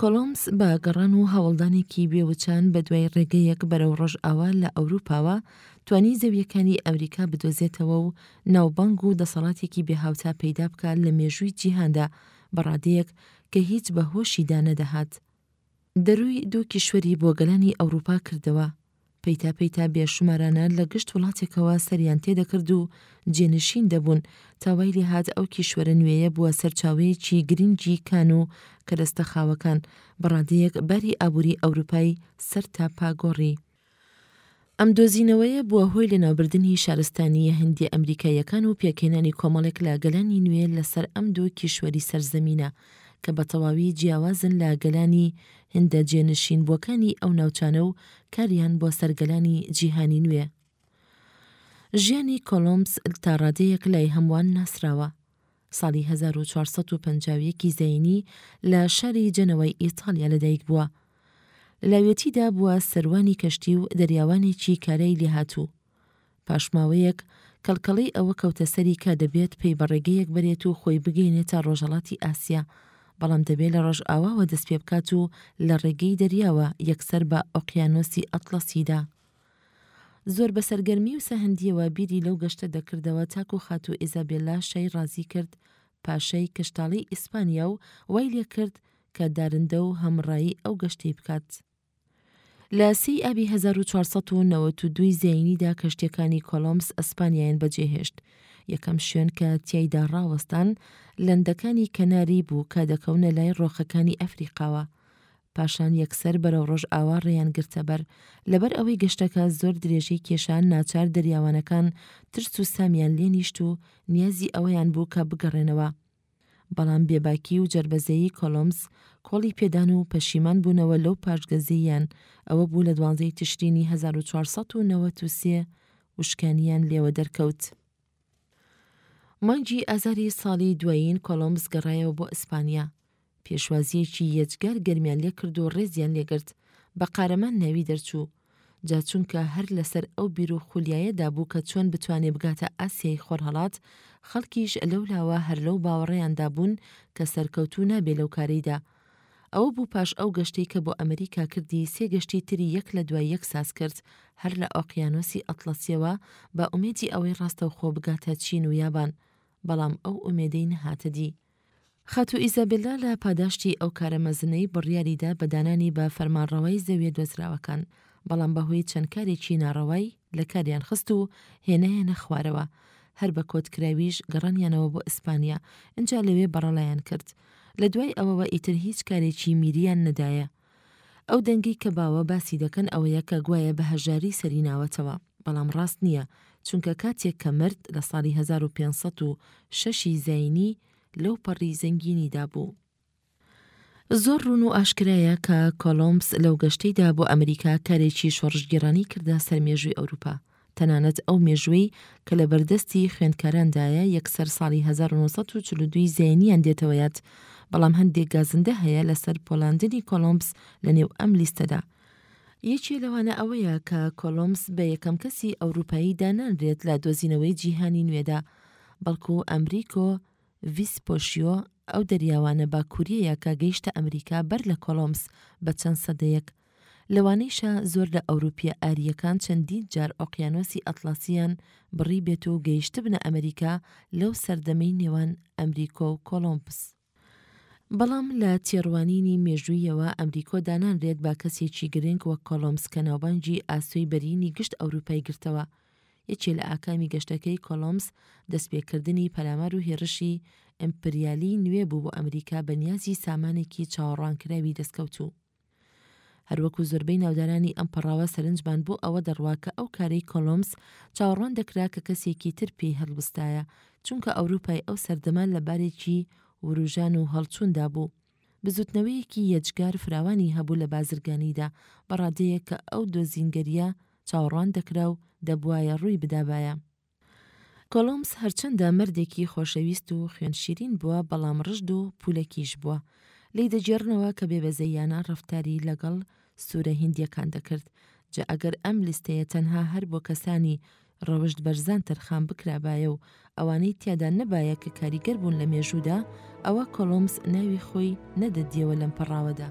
کۆڵۆمبس بە گەڕان و هەوڵدانێکی بێ وچان بە دوای ڕێگەیەک بەرەو ڕۆژئاوا لە ئەوروپاوە، توانی زەوییەکانی ئەمریکا بدۆزێتەوە و ناوبانگ و دەسەڵاتێکی بێ هاوتا پەیدا بکات لە مێژووی جیهاندا بە ڕادەیەک کە هیچ بە هۆشیدا نەدەهات. دەرووی دوو کیشوەری بۆ گەلانی ئەوروپا کردەوە. پەیتا پەیتا بێ شومارانە لە گشت وڵاتێکەوە سەریان تێدەکرد و جێنشین دەبوون، تا وای لێهات ئەو کیشوەرە نوێیە بووە سەرچاوەیەکی گرینگی کان و کەرەستە خاوەکان، بە ڕادەیەک باری ئابووری ئەوروپای سەر تا پا گۆڕی. ئەم دۆزینەوەیە بووە هۆی لەناوبردنی شارستانییە هندیە-ئەمریکاییەکان و پێکهێنانی کۆمەڵێک لە گەلانی نوێ لەسەر ئەم دوو کیشوەری سەرزەمینە، کە بە تەواوی جیاوازن لە گەلانی هیندە جێنشینبووەکانی ئەو ناوچانە و کاریان بۆ سەر گەلانی جیهانی نوێ. ژیانی کۆلۆمبس تا ڕادەیەک لای هەمووان ناسراوە. ساڵی هەزار و چوار سەد و پەنجا و یەک زەینی لە شاری جەنەوای ئیتاڵیا لەدایک بووە. لە لاوێتیدا بووە سەروانی کەشتی و دەریاوانێکی کارای لێهاتوو. پاش ماوەیەک، کەڵکەڵەی ئەوە کەوتە سەری کە دەبێت پەی بە ڕێگەیەک بەرێت و خۆی بگەینێتە ڕۆژهەڵاتی ئاسیا، بەڵام دەبێت لە ڕۆژئاواوە دەست پێ بکات و لە ڕێگەی دەریاوە یەکسەر بە ئۆقیانۆسی ئەتڵەسیدا. زۆر بە سەرگەرمی و سەهندییەوە بیری لەو گەشتە دەکردەوە تاکو خاتوو ئیزابێلا شای ڕازی کرد، پاشای کشتاڵی ئیسپانیا و وای لێ کرد کە دارندە و هەمڕایی ئەو گەشتەی بکات. لە سی ی ئابی هەزار و چوار سەد و نەوەد و دوو زەینیدا کەشتیەکانی کۆلۆمبس ئەسپانیایان بەجێهێشت. یەکەم شوێن کە تیایدا ڕاوەستان، لەندەکانی کەناری بوو کە دەکەونە لای ڕۆخەکانی ئەفریقاوە. پاشان یەکسەر بەرەو ڕۆژئاوا ڕێیان گرتەبەر. لەبەر ئەوەی گەشتەکە زۆر درێژەی کێشا ناچار دەریاوانەکان ترس و سامیان لێنیشت و نیازی ئەوەیان بوو کە بگەڕێنەوە. بەڵام بێباکی و جەربەزێیی کۆلۆمز کۆڵی پێدان و پەشیمان بوونەوە لەو پاشگەزییەیان ئەوە بوو لە دوانزەی تشرینی هەزار و چوار سەد و نەوەد و سێ وشکانیان لێوە دەرکەوت. مانگی ئازاری ساڵی دوایین کۆلۆمز گەڕایەوە بۆ ئیسپانیا، پێشوازییەکی یەجگار گەرمیان لێ کرد و ڕێزیان لێ گرت، بە قارەمان ناوی دەرچوو. جا چونکە هەر لە سەر ئەو بیر و خولیایە دا بوو کە چۆن بتوانێ بگاتە ئاسیای خۆرهەڵات، خەڵکیش لەو لاوە هەر لەو باوەڕەیان دا بوون کە سەرکەوتوو نابێ لەو کارەی دا. ئەوە بوو پاش ئەو گەشتەی کە بۆ ئەمریکا کردی سێ گەشتی تری یەک لە دوای یەک ساز کرد هەر لە ئۆقیانۆسی ئەتڵەسییەوە بە ئومێدی ئەوەی ڕاستەوخۆ بگاتە چین و یابان. بەڵام ئەو ئومێدەی نەهاتە دی. خاتوو ئیزابێلا لە پاداشتی ئەو کارە مەزنەی بڕیاری دا بە دانانی بە فەرمانڕەوای زەویە دۆزراوەکان، بەڵام بەهۆی چەند کارێکی ناڕەوای لە کاریان خست و هێنایانە خوارەوە، هەر بە کۆتکراویش گەڕانیانەوە بۆ ئیسپانیا، ئینجا لەوێ بەڕەڵایان کرد. لە دوای ئەوەوە ئیتر هیچ کارێکی میریان نەدایە. ئەو دەنگەی کە باوە باسی دەکەن ئەوەیە کە گوایە بە هەژاری سەری ناوەتەوە، بەڵام ڕاست نییە، چونکە کاتێک کە مرد لە ساڵی هەزار و پێنج سەد و شەش ی زاینی لەو پەڕی زەنگینیدا بوو. زۆر ڕوون و ئاشکرایە کە کۆڵۆمبس لەو گەشتەیدا بۆ ئەمریکا کارێکی شۆڕشگێڕانەی کردە سەر مێژووی ئەوروپا، تەنانەت ئەو مێژووەی کە لە بەردەستی خوێندکاراندایە یەکسەر ساڵی هەزار و نۆ سەد و چل و دوو ی زایینیان دێتەوە یاد، بەڵام هەندێک گازندە هەیە لەسەر پۆلاندنی کۆڵۆمبس لە نێو ئەم لیستەدا. یەکێ لەوانە ئەوەیە کە کۆڵۆمبس بە یەکەم کەسی ئەوروپایی دانانرێت لە دۆزینەوەی جیهانی نوێدا، بەڵکو ئەمریکۆ ڤیسپۆشیۆ ئەو دەریاوانە باکووریەیە کە گەیشتە ئەمریکا بەر لە کۆڵۆمبس بە چەند سەدەیەک. لەوانەیشە زۆر لە ئەوروپییە ئارییەکان چەندین جار ئۆقیانۆسی ئەتڵەسییان بڕیبێت و گەیشتبنە ئەمریکا لەو سەردەمەی نێوان ئەمریکۆ و کۆڵۆمبس. بەڵام لە تێڕوانینی مێژووییەوە ئەمریکۆ دانانرێت بە کەسێکی گرنگ وەک کۆڵۆمبس کە ناوبانگی ئاسۆی بەرینی گشت ئەوروپای گرتەوە. یەکێ لە ئاکامی گەشتەکەی کۆڵۆمبس دەستپێکردنی پەلامار و هێڕشی ئیمپریالی نوێ بوو بۆ ئەمریکا بە نیازی سامانێکی چاوەڕوانکراوی دەستکەوتوو. هەروەکو زۆربەی ناودارانی ئەم پەڕاوە سەرنجمان بۆ ئەوە دەڕوا کە ئەو کارەی کۆڵۆمس چاوەڕوان دەکرا کە کەسێکی تر پێی هەڵبستایە، چونکە ئەوروپای ئەو سەردەمە لە بارێکی وروژان و هەڵچووندا بوو. بزووتنەوەیەکی یەجگار فراوانی هەبوو لە بازرگانیدا، بە ڕادەیەک کە ئەو دۆزینگەرییە چاوەڕوان دەکرا و دەبوایە ڕووی بدابایە. کۆڵۆمس هەرچەندە مەردێکی خۆشەویست و خوێن شیرین بووە بەڵام ڕژد و پولەکیش بووە. لێی دەگێڕنەوە کە بێبەزەییانە ڕەفتاری لەگەڵ سوورە هیندییەکان دەکرد. جا ئەگەر ئەم لیستەیە تەنها هەر بۆ کەسانی ڕەوشت بەرزان تەرخان بکرابایە و ئەوانەی تیادا نەبایە کە کاریگەر بوون لە مێژوودا ئەوا کۆڵۆمس ناوی خۆی نەدەدیەوە لەم پەڕاوەدا.